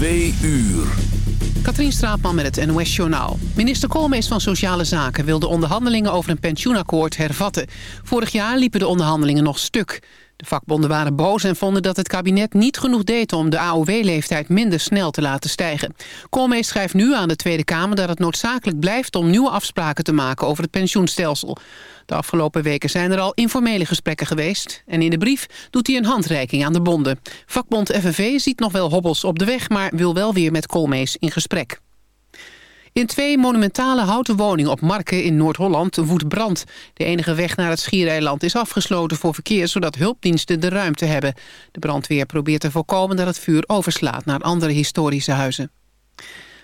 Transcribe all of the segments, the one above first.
Uur. Katrien Straatman met het NOS-journaal. Minister Koolmees van Sociale Zaken wil de onderhandelingen over een pensioenakkoord hervatten. Vorig jaar liepen de onderhandelingen nog stuk. De vakbonden waren boos en vonden dat het kabinet niet genoeg deed... om de AOW-leeftijd minder snel te laten stijgen. Koolmees schrijft nu aan de Tweede Kamer dat het noodzakelijk blijft... om nieuwe afspraken te maken over het pensioenstelsel. De afgelopen weken zijn er al informele gesprekken geweest... en in de brief doet hij een handreiking aan de bonden. Vakbond FNV ziet nog wel hobbels op de weg... maar wil wel weer met Koolmees in gesprek. In twee monumentale houten woningen op Marken in Noord-Holland woedt brand. De enige weg naar het Schiereiland is afgesloten voor verkeer... zodat hulpdiensten de ruimte hebben. De brandweer probeert te voorkomen dat het vuur overslaat... naar andere historische huizen.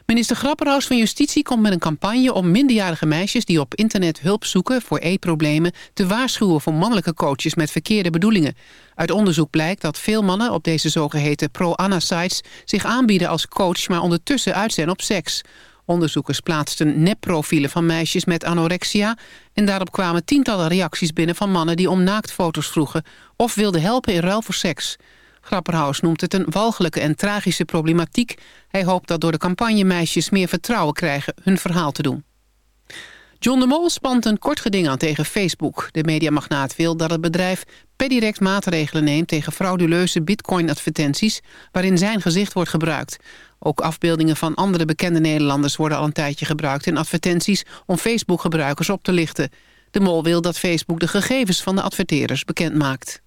Minister Grapperhaus van Justitie komt met een campagne om minderjarige meisjes die op internet hulp zoeken voor e-problemen te waarschuwen voor mannelijke coaches met verkeerde bedoelingen. Uit onderzoek blijkt dat veel mannen op deze zogeheten pro-Anna-sites zich aanbieden als coach, maar ondertussen uit op seks. Onderzoekers plaatsten nepprofielen van meisjes met anorexia... en daarop kwamen tientallen reacties binnen van mannen die om naaktfoto's vroegen... of wilden helpen in ruil voor seks. Grapperhaus noemt het een walgelijke en tragische problematiek. Hij hoopt dat door de campagne meisjes meer vertrouwen krijgen hun verhaal te doen. John de Mol spant een kort geding aan tegen Facebook. De mediamagnaat wil dat het bedrijf per direct maatregelen neemt... tegen frauduleuze bitcoin-advertenties waarin zijn gezicht wordt gebruikt. Ook afbeeldingen van andere bekende Nederlanders worden al een tijdje gebruikt... in advertenties om Facebook-gebruikers op te lichten. De Mol wil dat Facebook de gegevens van de adverteerders bekend maakt.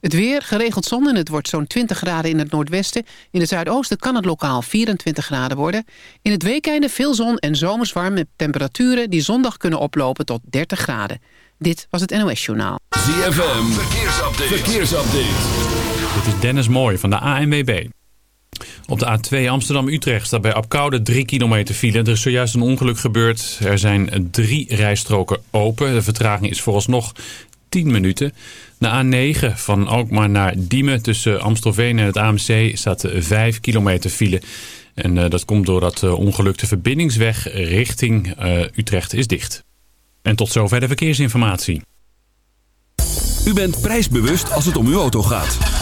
Het weer, geregeld zon en het wordt zo'n 20 graden in het noordwesten. In het zuidoosten kan het lokaal 24 graden worden. In het weekende veel zon en zomers warm met temperaturen... die zondag kunnen oplopen tot 30 graden. Dit was het NOS Journaal. ZFM, verkeersupdate. verkeersupdate. Dit is Dennis Mooij van de ANWB. Op de A2 Amsterdam-Utrecht staat bij Apkoude 3 kilometer file. Er is zojuist een ongeluk gebeurd. Er zijn drie rijstroken open. De vertraging is vooralsnog 10 minuten. De A9 van Alkmaar naar Diemen tussen Amstelveen en het AMC staat 5 kilometer file. En uh, dat komt doordat de ongeluk de verbindingsweg richting Utrecht is dicht. En tot zover de verkeersinformatie. U bent prijsbewust als het om uw auto gaat.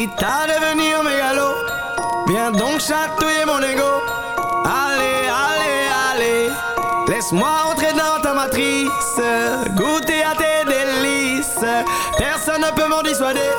Quitte à devenir mégalo. Viens donc chatouiller mon ego. Allez, allez, allez, laisse-moi entrer dans ta matrice, goûter à tes délices. Personne ne peut m'en dissuader.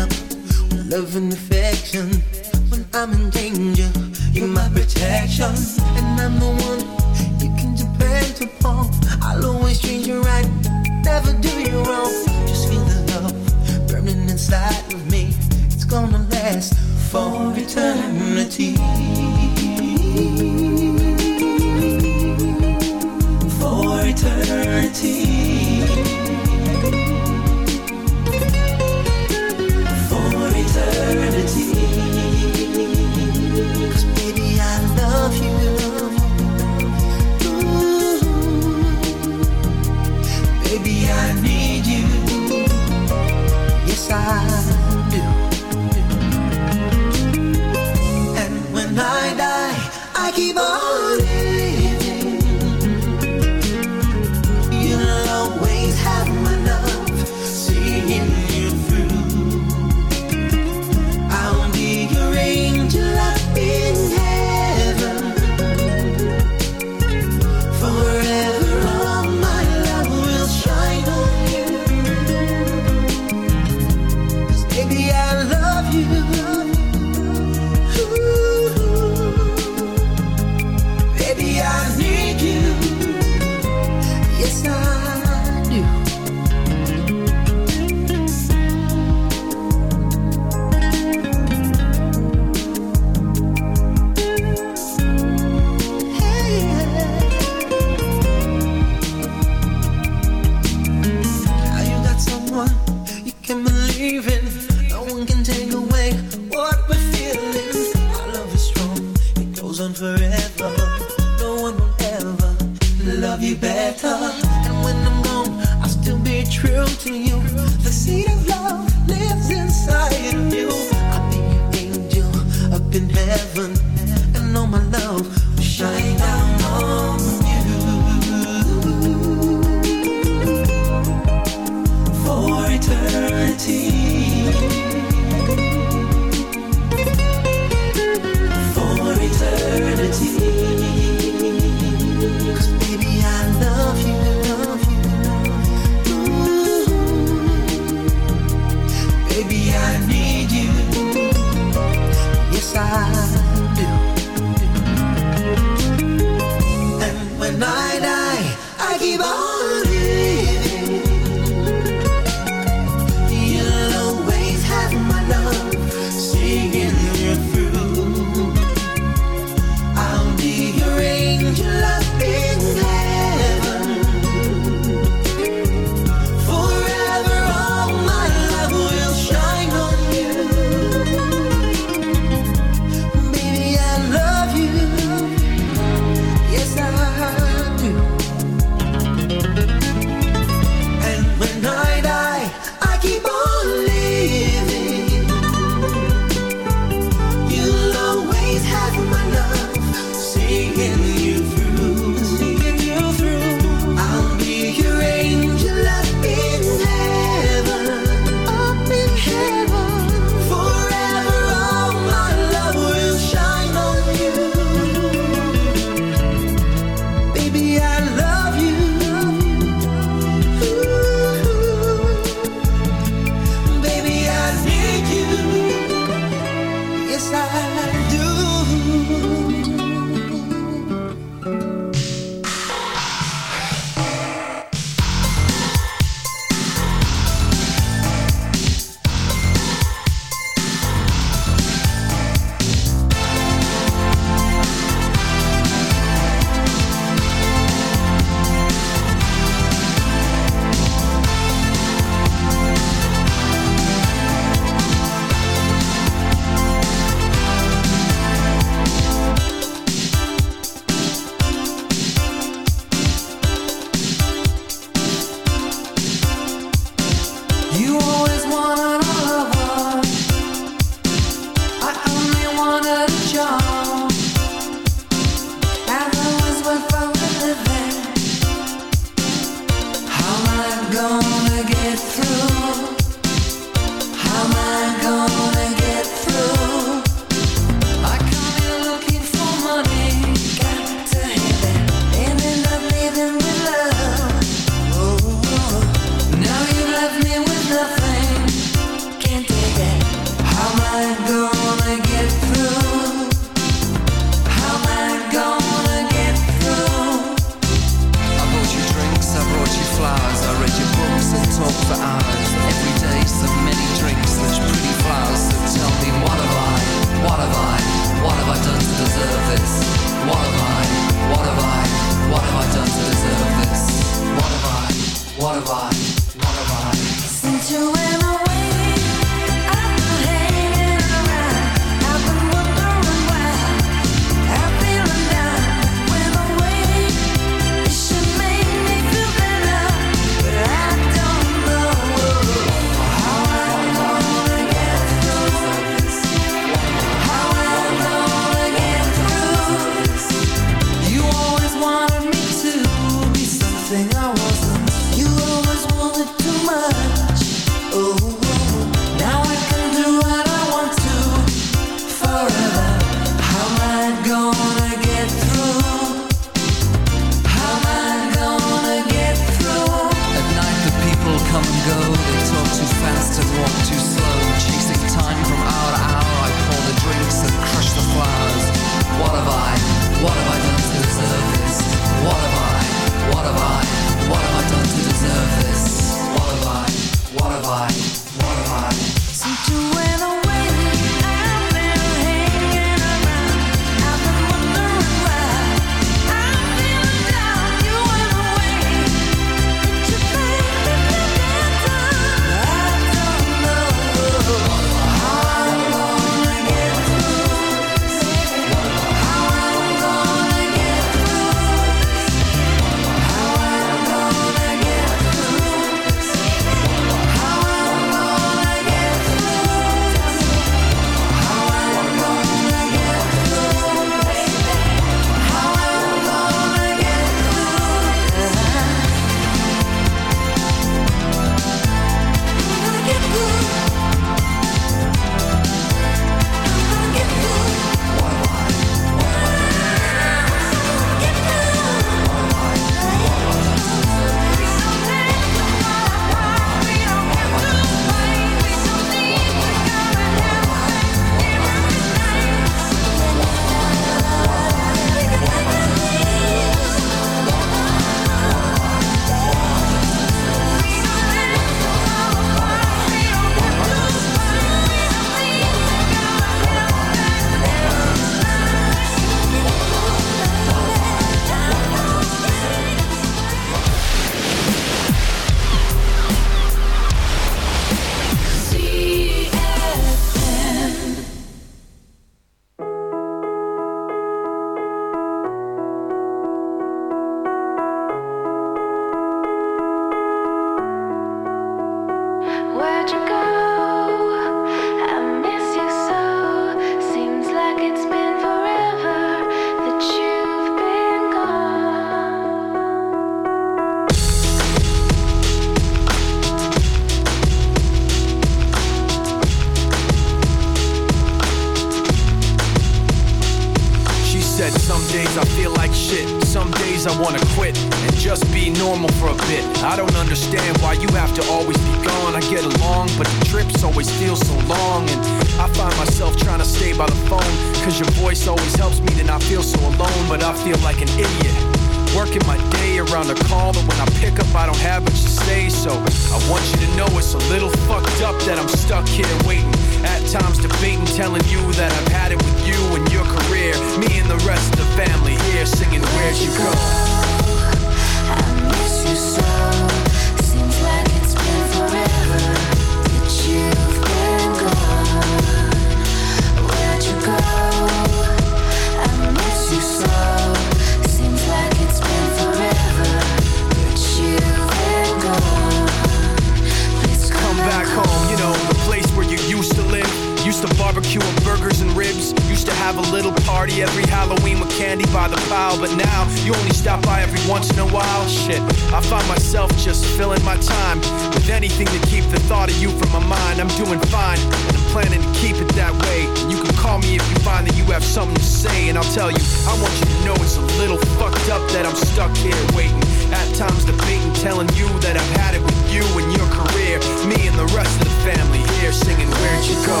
and I'll tell you, I want you to know it's a little fucked up that I'm stuck here waiting. At times debating, telling you that I've had it with you and your career. Me and the rest of the family here singing, Where'd you go?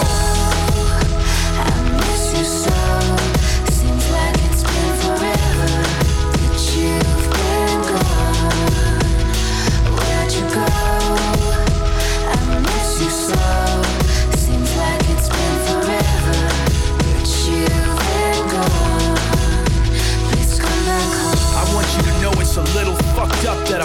I miss you so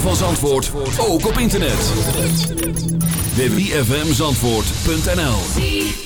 van Zandvoort ook op internet. www.fmzandvoort.nl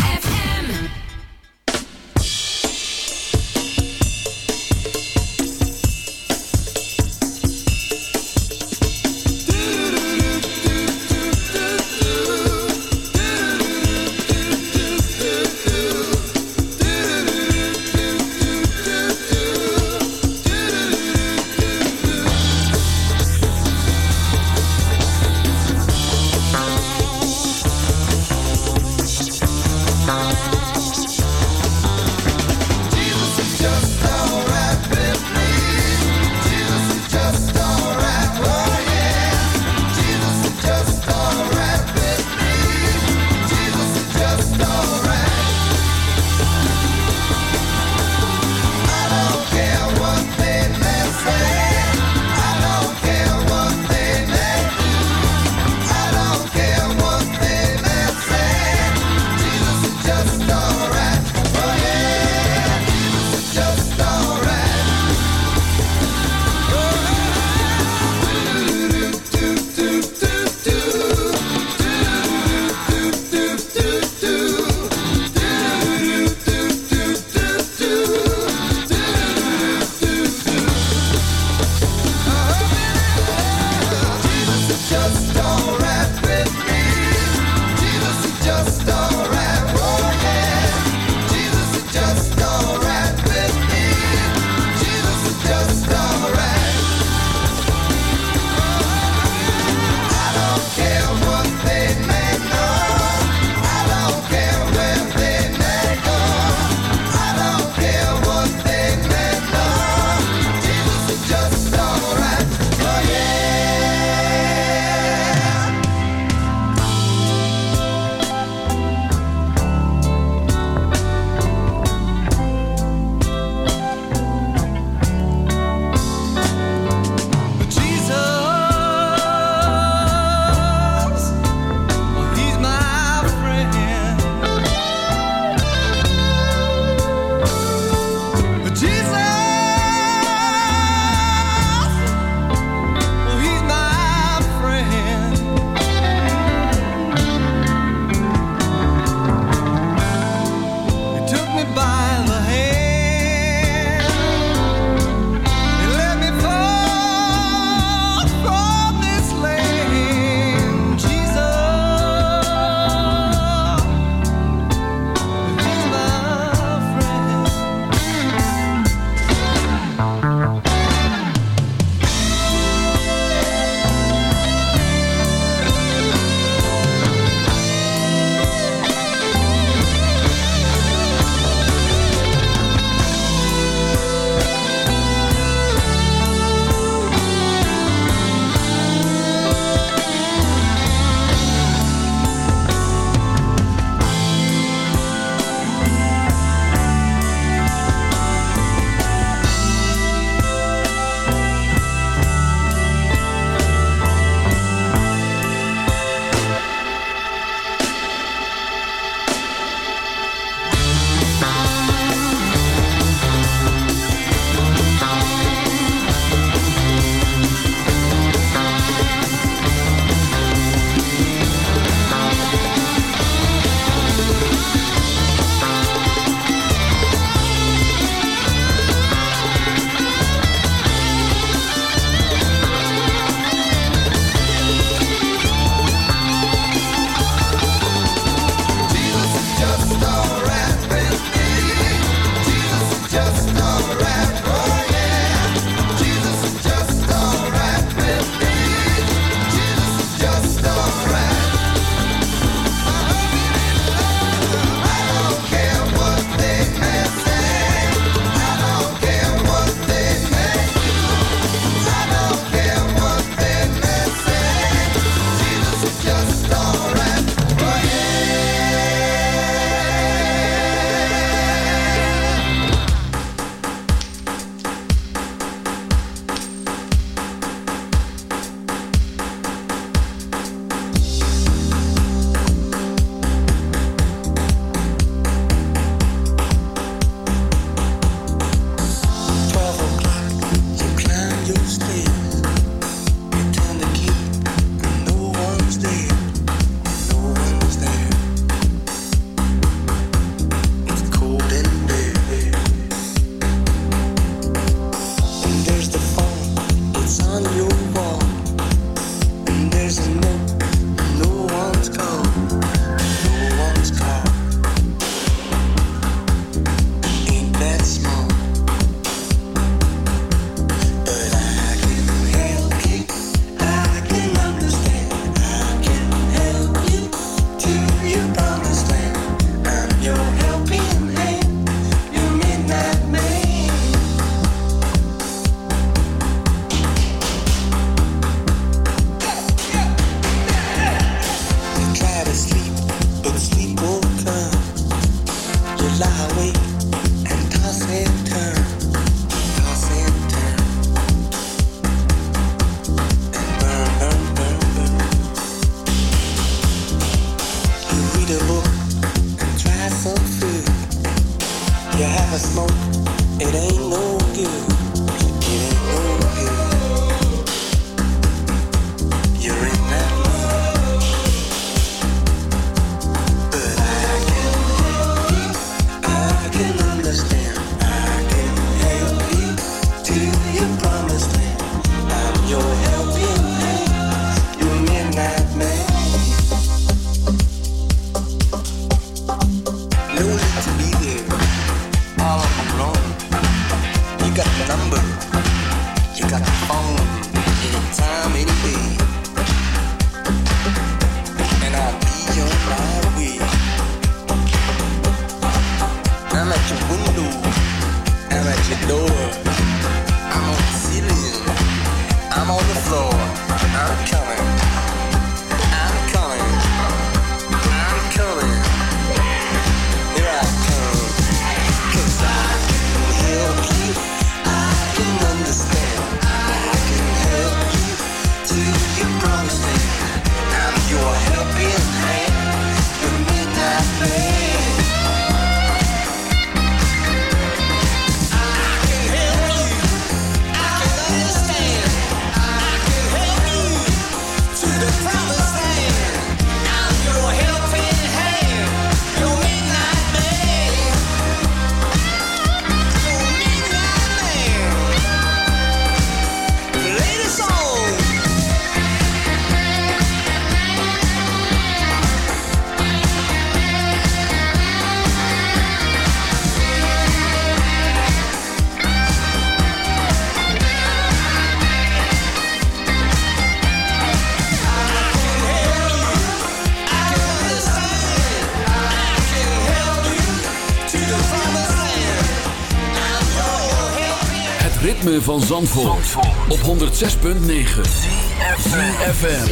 van Zandvoort, Zandvoort. op 106.9 CFFM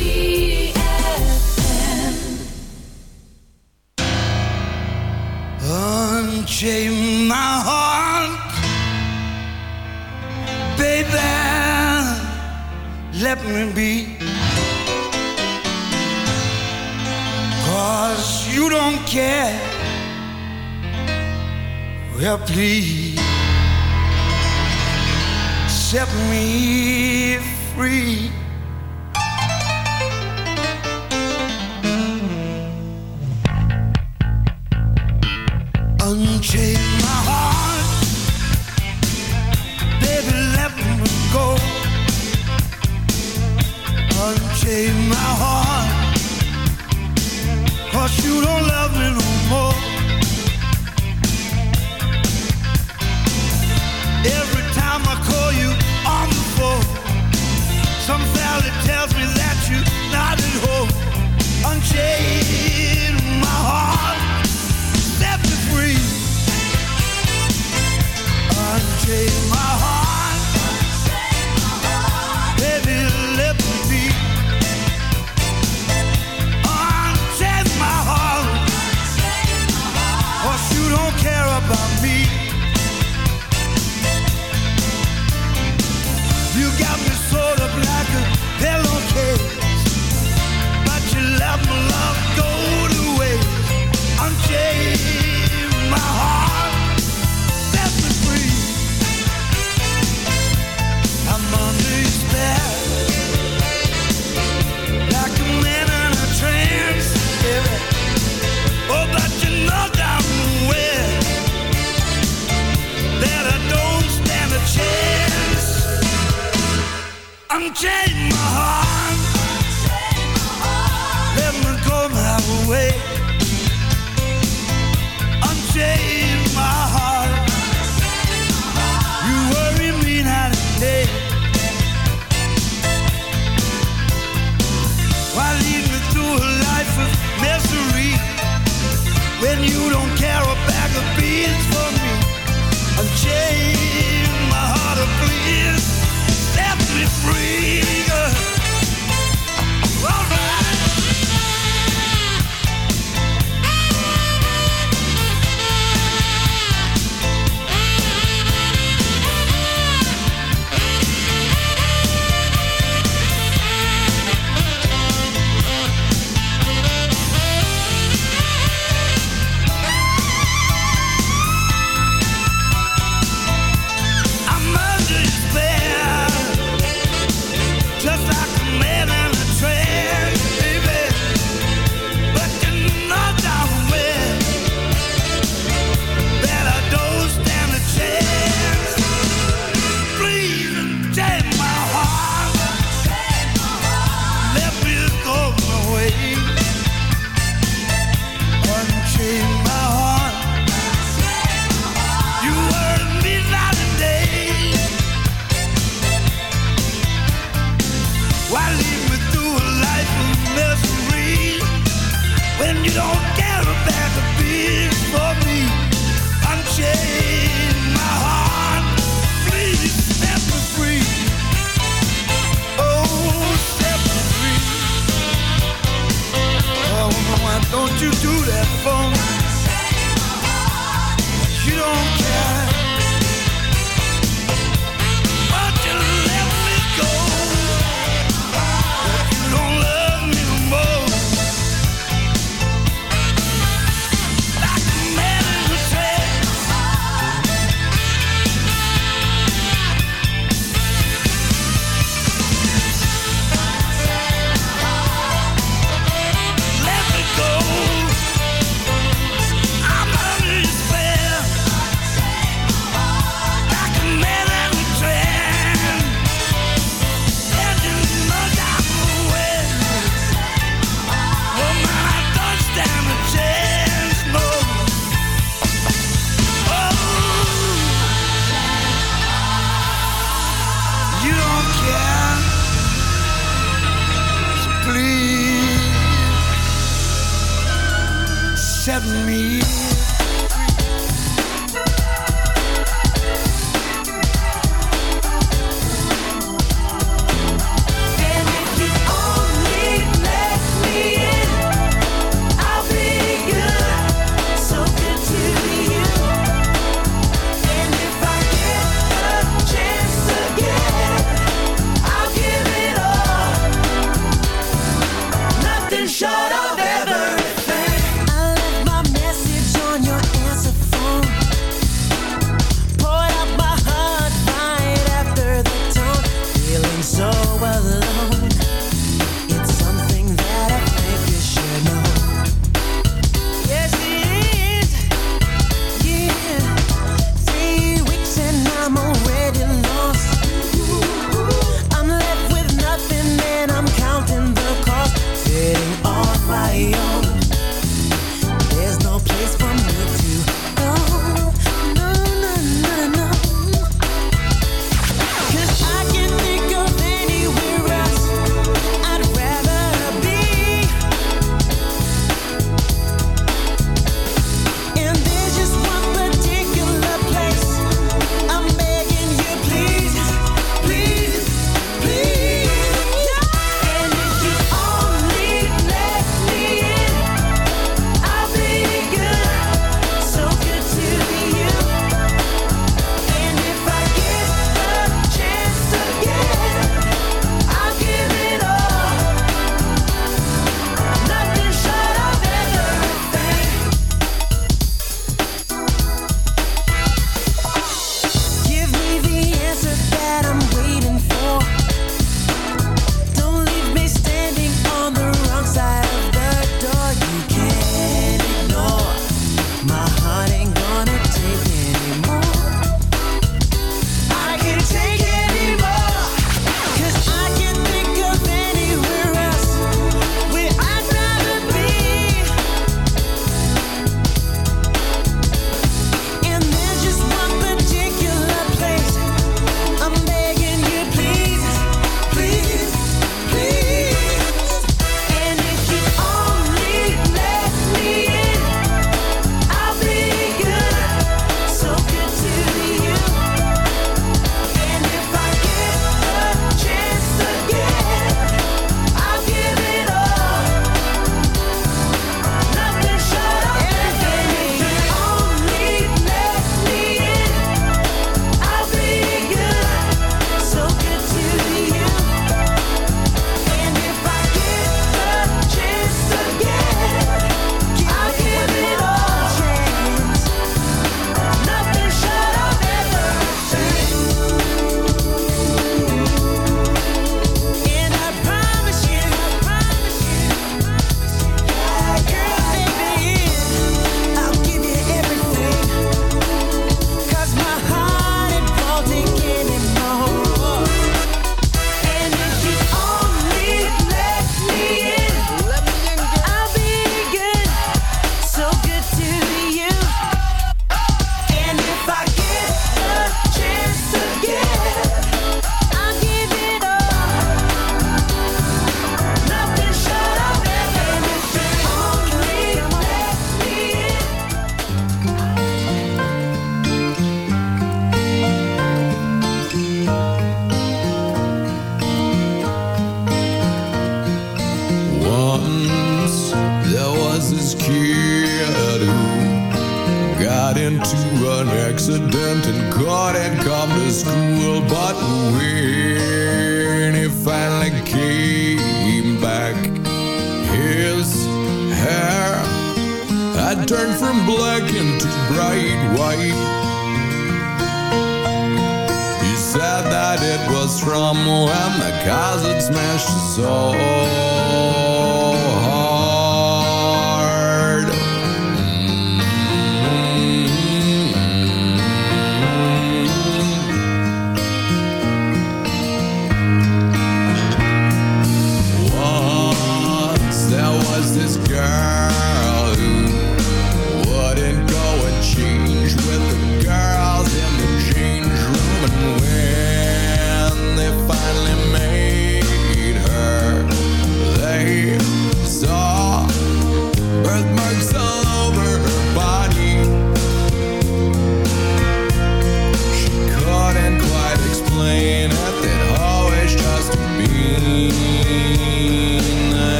Unchain my heart Baby. Let me be. Cause you don't care. Well please. set me free. it tells me accept me.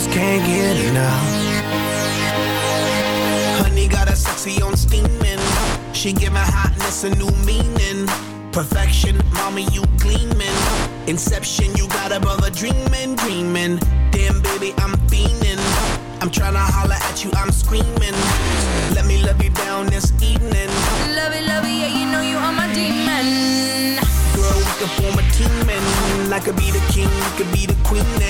Just can't get enough. Honey got a sexy on steaming. She give my hotness a new meaning. Perfection, mommy, you gleaming. Inception, you got above a dreaming, dreaming. Damn, baby, I'm fiending. I'm tryna holler at you, I'm screaming. Let me love you down this evening. Love it, love it, yeah, you know you are my demon. Girl, we can form a team and I could be the king, you could be the queen.